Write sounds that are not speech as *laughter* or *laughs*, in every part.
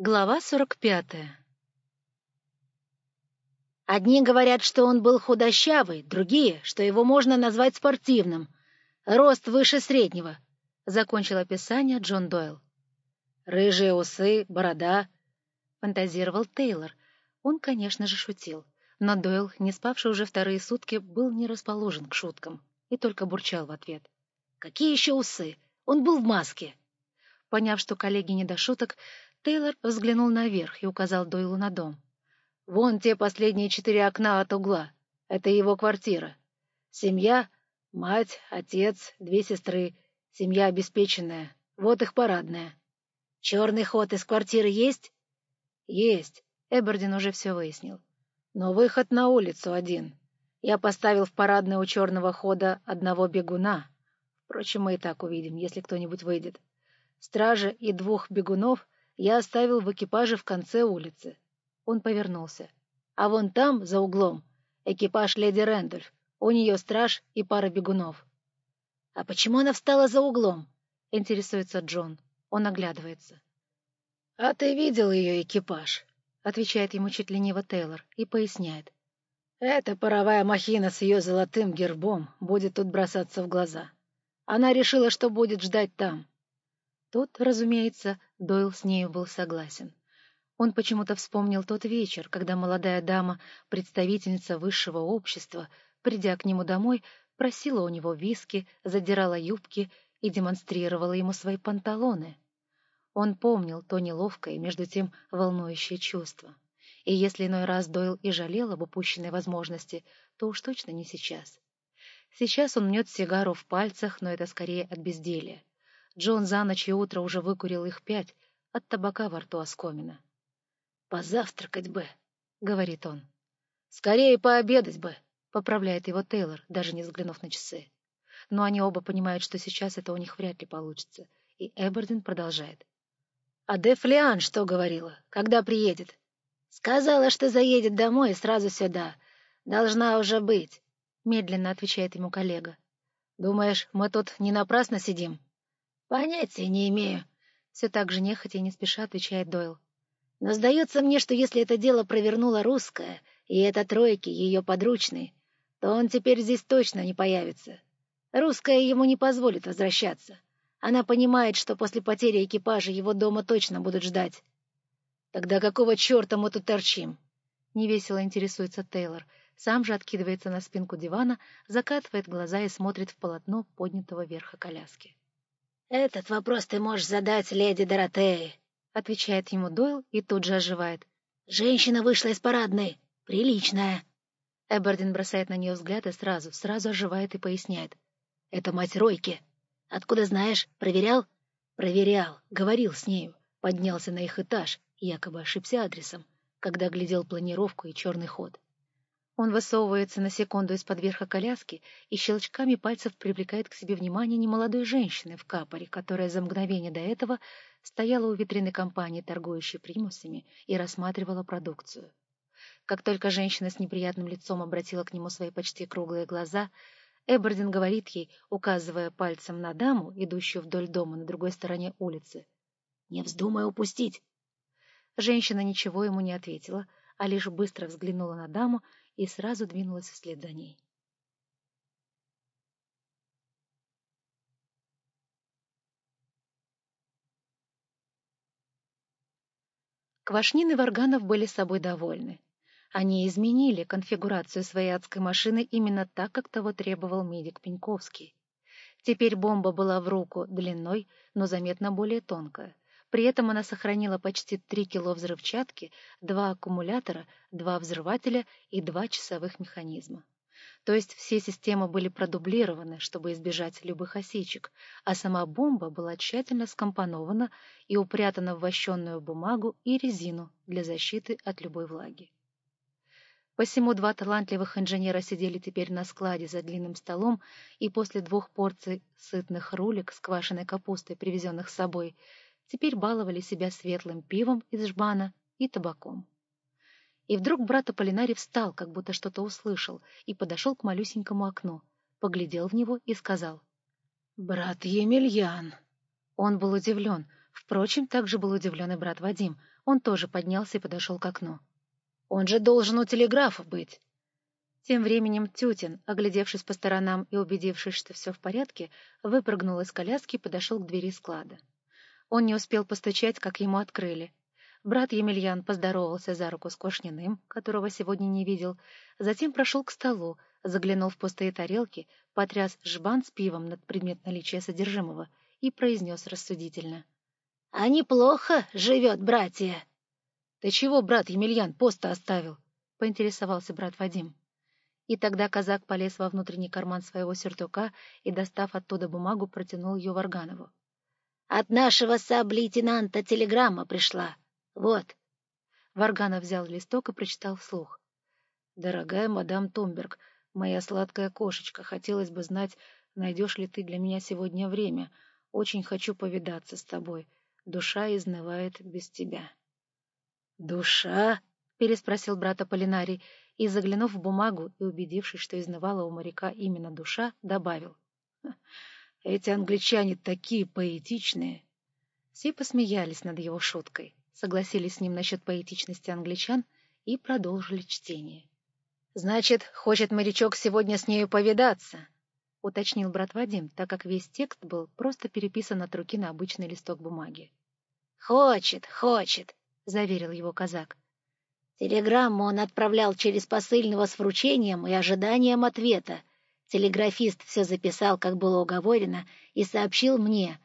Глава сорок пятая Одни говорят, что он был худощавый, другие, что его можно назвать спортивным. Рост выше среднего, — закончил описание Джон Дойл. Рыжие усы, борода, — фантазировал Тейлор. Он, конечно же, шутил. Но Дойл, не спавший уже вторые сутки, был не расположен к шуткам и только бурчал в ответ. «Какие еще усы? Он был в маске!» Поняв, что коллеги не до шуток, Тейлор взглянул наверх и указал Дойлу на дом. «Вон те последние четыре окна от угла. Это его квартира. Семья — мать, отец, две сестры. Семья обеспеченная. Вот их парадная. Черный ход из квартиры есть?» «Есть». Эбердин уже все выяснил. «Но выход на улицу один. Я поставил в парадное у черного хода одного бегуна. Впрочем, мы и так увидим, если кто-нибудь выйдет. Стража и двух бегунов — я оставил в экипаже в конце улицы. Он повернулся. А вон там, за углом, экипаж леди Рэндольф. У нее страж и пара бегунов. — А почему она встала за углом? — интересуется Джон. Он оглядывается. — А ты видел ее экипаж? — отвечает ему чуть лениво Тейлор и поясняет. — Эта паровая махина с ее золотым гербом будет тут бросаться в глаза. Она решила, что будет ждать там. Тут, разумеется, Дойл с нею был согласен. Он почему-то вспомнил тот вечер, когда молодая дама, представительница высшего общества, придя к нему домой, просила у него виски, задирала юбки и демонстрировала ему свои панталоны. Он помнил то неловкое и, между тем, волнующее чувство. И если иной раз Дойл и жалел об упущенной возможности, то уж точно не сейчас. Сейчас он мнет сигару в пальцах, но это скорее от безделия. Джон за ночь и утро уже выкурил их пять, от табака во рту оскомина. «Позавтракать бы», — говорит он. «Скорее пообедать бы», — поправляет его Тейлор, даже не взглянув на часы. Но они оба понимают, что сейчас это у них вряд ли получится, и Эбердин продолжает. «А Дефлиан что говорила? Когда приедет?» «Сказала, что заедет домой и сразу сюда. Должна уже быть», — медленно отвечает ему коллега. «Думаешь, мы тут не напрасно сидим?» «Понятия не имею», — все так же нехотя и не спеша отвечает Дойл. «Но сдается мне, что если это дело провернула русская, и это тройки ее подручные, то он теперь здесь точно не появится. Русская ему не позволит возвращаться. Она понимает, что после потери экипажа его дома точно будут ждать. Тогда какого черта мы тут торчим?» Невесело интересуется Тейлор. Сам же откидывается на спинку дивана, закатывает глаза и смотрит в полотно поднятого верха коляски. «Этот вопрос ты можешь задать леди Доротее», — отвечает ему Дойл и тут же оживает. «Женщина вышла из парадной. Приличная». Эбердин бросает на нее взгляд и сразу, сразу оживает и поясняет. «Это мать Ройки. Откуда знаешь? Проверял?» «Проверял. Говорил с нею. Поднялся на их этаж, якобы ошибся адресом, когда глядел планировку и черный ход. Он высовывается на секунду из-под верха коляски и щелчками пальцев привлекает к себе внимание немолодой женщины в капоре, которая за мгновение до этого стояла у витрины компании, торгующей примусами, и рассматривала продукцию. Как только женщина с неприятным лицом обратила к нему свои почти круглые глаза, Эбердин говорит ей, указывая пальцем на даму, идущую вдоль дома на другой стороне улицы. «Не вздумай упустить!» Женщина ничего ему не ответила, а лишь быстро взглянула на даму и сразу двинулась вслед за ней. Квашнин и Варганов были собой довольны. Они изменили конфигурацию своей адской машины именно так, как того требовал медик Пеньковский. Теперь бомба была в руку длиной, но заметно более тонкая. При этом она сохранила почти 3 кило взрывчатки, два аккумулятора, два взрывателя и два часовых механизма. То есть все системы были продублированы, чтобы избежать любых осечек, а сама бомба была тщательно скомпонована и упрятана в вощенную бумагу и резину для защиты от любой влаги. Посему два талантливых инженера сидели теперь на складе за длинным столом и после двух порций сытных рулек с квашеной капустой, привезенных с собой, теперь баловали себя светлым пивом из жбана и табаком. И вдруг брат Аполлинарий встал, как будто что-то услышал, и подошел к малюсенькому окну, поглядел в него и сказал. — Брат Емельян. Он был удивлен. Впрочем, также был удивлен и брат Вадим. Он тоже поднялся и подошел к окну. «Он же должен у телеграфа быть!» Тем временем Тютин, оглядевшись по сторонам и убедившись, что все в порядке, выпрыгнул из коляски и подошел к двери склада. Он не успел постучать, как ему открыли. Брат Емельян поздоровался за руку с Кошниным, которого сегодня не видел, затем прошел к столу, заглянул в пустые тарелки, потряс жбан с пивом над предмет наличия содержимого и произнес рассудительно. — А неплохо живет братья. — Ты чего, брат Емельян, поста оставил? — поинтересовался брат Вадим. И тогда казак полез во внутренний карман своего сюртука и, достав оттуда бумагу, протянул ее Варганову. — От нашего саб-лейтенанта телеграмма пришла. Вот. Варганов взял листок и прочитал вслух. — Дорогая мадам Томберг, моя сладкая кошечка, хотелось бы знать, найдешь ли ты для меня сегодня время. Очень хочу повидаться с тобой. Душа изнывает без тебя. — Душа? — переспросил брат Аполлинарий и, заглянув в бумагу и убедившись, что изнывала у моряка именно душа, добавил. — Эти англичане такие поэтичные! Все посмеялись над его шуткой, согласились с ним насчет поэтичности англичан и продолжили чтение. — Значит, хочет морячок сегодня с нею повидаться? — уточнил брат Вадим, так как весь текст был просто переписан от руки на обычный листок бумаги. — Хочет, хочет, — заверил его казак. Телеграмму он отправлял через посыльного с вручением и ожиданием ответа. Телеграфист все записал, как было уговорено, и сообщил мне.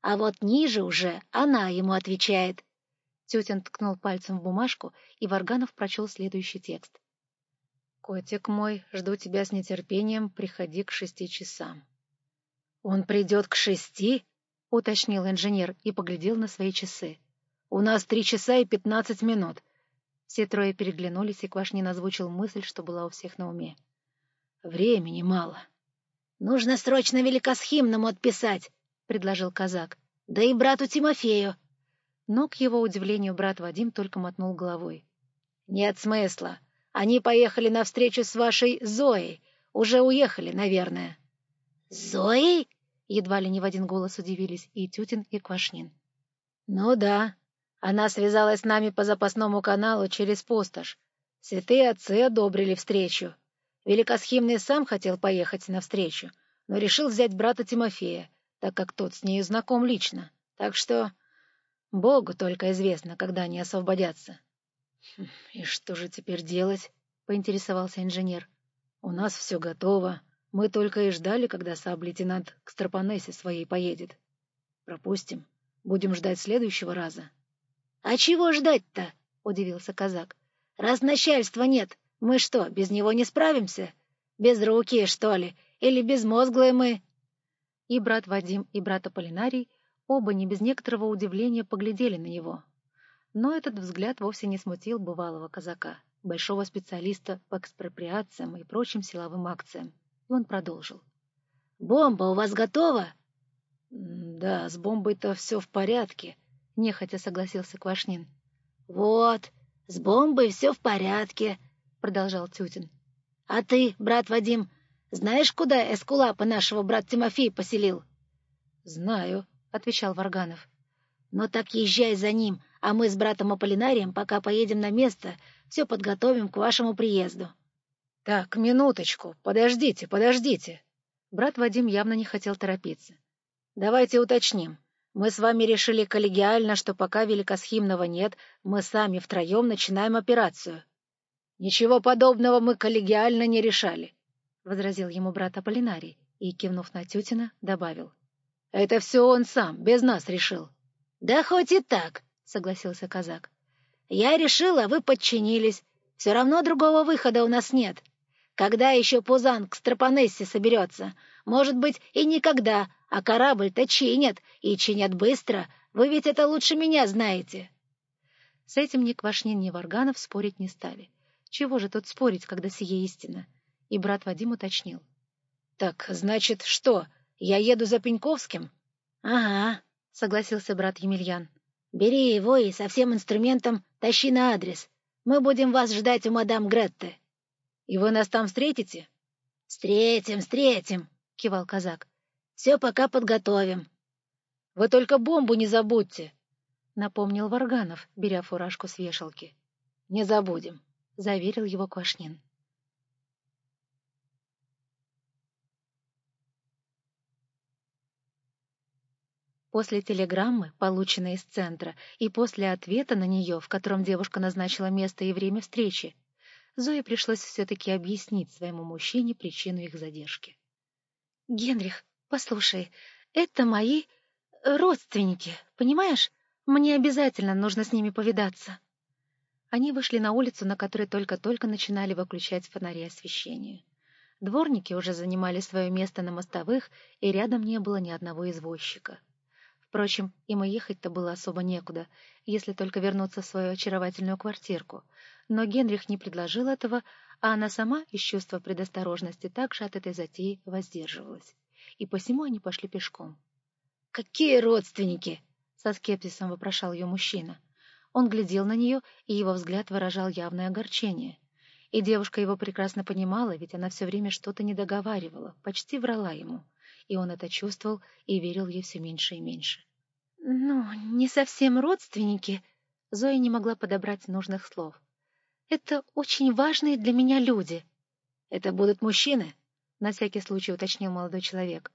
А вот ниже уже она ему отвечает. Тютин ткнул пальцем в бумажку, и Варганов прочел следующий текст. «Котик мой, жду тебя с нетерпением, приходи к шести часам». «Он придет к шести?» — уточнил инженер и поглядел на свои часы. «У нас три часа и пятнадцать минут. Все трое переглянулись, и Квашнин озвучил мысль, что была у всех на уме. «Времени мало». «Нужно срочно великосхимному отписать», — предложил казак. «Да и брату Тимофею». Но, к его удивлению, брат Вадим только мотнул головой. «Нет смысла. Они поехали навстречу с вашей Зоей. Уже уехали, наверное». «Зоей?» — едва ли не в один голос удивились и Тютин, и Квашнин. «Ну да», она связалась с нами по запасному каналу через пустошь. Святые отцы одобрили встречу. Великосхимный сам хотел поехать навстречу, но решил взять брата Тимофея, так как тот с нею знаком лично. Так что Богу только известно, когда они освободятся. «Хм, — И что же теперь делать? — поинтересовался инженер. — У нас все готово. Мы только и ждали, когда саб-лейтенант к Страпанессе своей поедет. Пропустим. Будем ждать следующего раза. —— А чего ждать-то? — удивился казак. — Раз начальства нет, мы что, без него не справимся? Без руки, что ли? Или безмозглые мы? И брат Вадим, и брат Аполлинарий оба не без некоторого удивления поглядели на него. Но этот взгляд вовсе не смутил бывалого казака, большого специалиста по экспроприациям и прочим силовым акциям. И он продолжил. — Бомба у вас готова? — Да, с бомбой-то все в порядке, — нехотя согласился Квашнин. «Вот, с бомбой все в порядке», — продолжал Тютин. «А ты, брат Вадим, знаешь, куда Эскулапа нашего брат Тимофей поселил?» «Знаю», — отвечал Варганов. «Ну так езжай за ним, а мы с братом Аполлинарием, пока поедем на место, все подготовим к вашему приезду». «Так, минуточку, подождите, подождите». Брат Вадим явно не хотел торопиться. «Давайте уточним. Мы с вами решили коллегиально, что пока Великосхимного нет, мы сами втроем начинаем операцию. — Ничего подобного мы коллегиально не решали, — возразил ему брат Аполлинарий и, кивнув на Тютина, добавил. — Это все он сам, без нас решил. — Да хоть и так, — согласился казак. — Я решил, а вы подчинились. Все равно другого выхода у нас нет. Когда еще Пузан к Стропонессе соберется? Может быть, и никогда, а корабль-то чинят, и чинят быстро. Вы ведь это лучше меня знаете. С этим ни Квашнин, ни Варганов спорить не стали. Чего же тут спорить, когда сие истина? И брат Вадим уточнил. — Так, значит, что, я еду за Пеньковским? — Ага, — согласился брат Емельян. — Бери его и со всем инструментом тащи на адрес. Мы будем вас ждать у мадам Гретты. — И вы нас там встретите? — Встретим, встретим, — кивал казак. Все пока подготовим. — Вы только бомбу не забудьте, напомнил Варганов, беря фуражку с вешалки. «Не забудем», — заверил его Квашнин. После телеграммы, полученной из центра, и после ответа на нее, в котором девушка назначила место и время встречи, Зое пришлось все-таки объяснить своему мужчине причину их задержки. «Генрих, послушай, это мои родственники, понимаешь? Мне обязательно нужно с ними повидаться». Они вышли на улицу, на которой только-только начинали выключать фонари освещения. Дворники уже занимали свое место на мостовых, и рядом не было ни одного извозчика. Впрочем, им и ехать-то было особо некуда, если только вернуться в свою очаровательную квартирку. Но Генрих не предложил этого, а она сама из чувства предосторожности также от этой затеи воздерживалась. И посему они пошли пешком. «Какие родственники?» — со скепсисом вопрошал ее мужчина. Он глядел на нее, и его взгляд выражал явное огорчение. И девушка его прекрасно понимала, ведь она все время что-то недоговаривала, почти врала ему и он это чувствовал и верил ей все меньше и меньше. «Ну, не совсем родственники», — Зоя не могла подобрать нужных слов. «Это очень важные для меня люди». «Это будут мужчины?» — на всякий случай уточнил молодой человек.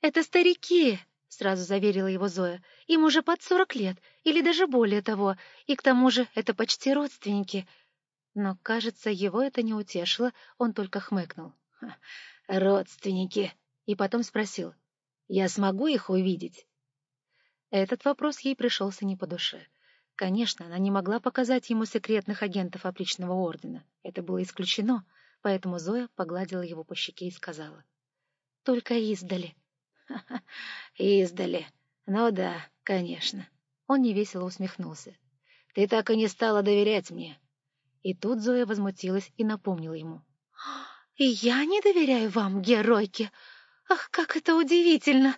«Это старики», — сразу заверила его Зоя. «Им уже под сорок лет, или даже более того, и к тому же это почти родственники». Но, кажется, его это не утешило, он только хмыкнул. «Родственники», и потом спросил, «Я смогу их увидеть?» Этот вопрос ей пришелся не по душе. Конечно, она не могла показать ему секретных агентов опричного ордена. Это было исключено, поэтому Зоя погладила его по щеке и сказала. «Только издали». «Ха-ха, *laughs* издали. Ну да, конечно». Он невесело усмехнулся. «Ты так и не стала доверять мне». И тут Зоя возмутилась и напомнила ему. «И я не доверяю вам, геройки. Ах, как это удивительно!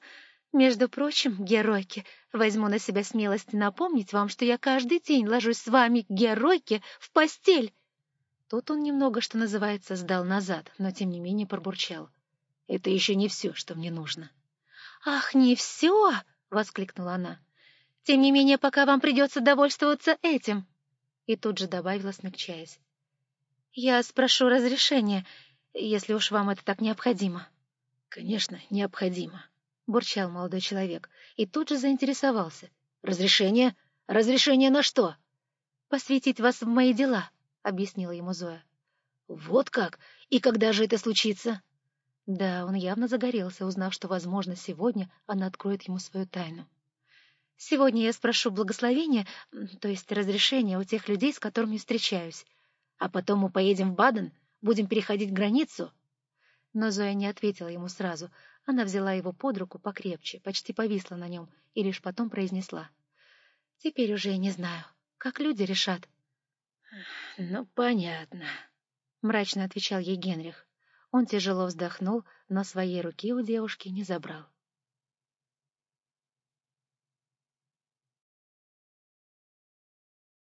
Между прочим, геройки, возьму на себя смелость напомнить вам, что я каждый день ложусь с вами, геройки, в постель. Тут он немного, что называется, сдал назад, но тем не менее пробурчал. Это еще не все, что мне нужно. «Ах, не все!» — воскликнула она. «Тем не менее, пока вам придется довольствоваться этим!» И тут же добавила, смягчаясь. «Я спрошу разрешения, если уж вам это так необходимо». «Конечно, необходимо», — бурчал молодой человек и тут же заинтересовался. «Разрешение? Разрешение на что?» «Посвятить вас в мои дела», — объяснила ему Зоя. «Вот как? И когда же это случится?» Да, он явно загорелся, узнав, что, возможно, сегодня она откроет ему свою тайну. «Сегодня я спрошу благословения, то есть разрешения у тех людей, с которыми встречаюсь. А потом мы поедем в Баден, будем переходить границу, но Зоя не ответила ему сразу. Она взяла его под руку покрепче, почти повисла на нем и лишь потом произнесла. «Теперь уже не знаю. Как люди решат?» «Ну, понятно», — мрачно отвечал ей Генрих. Он тяжело вздохнул, но своей руки у девушки не забрал.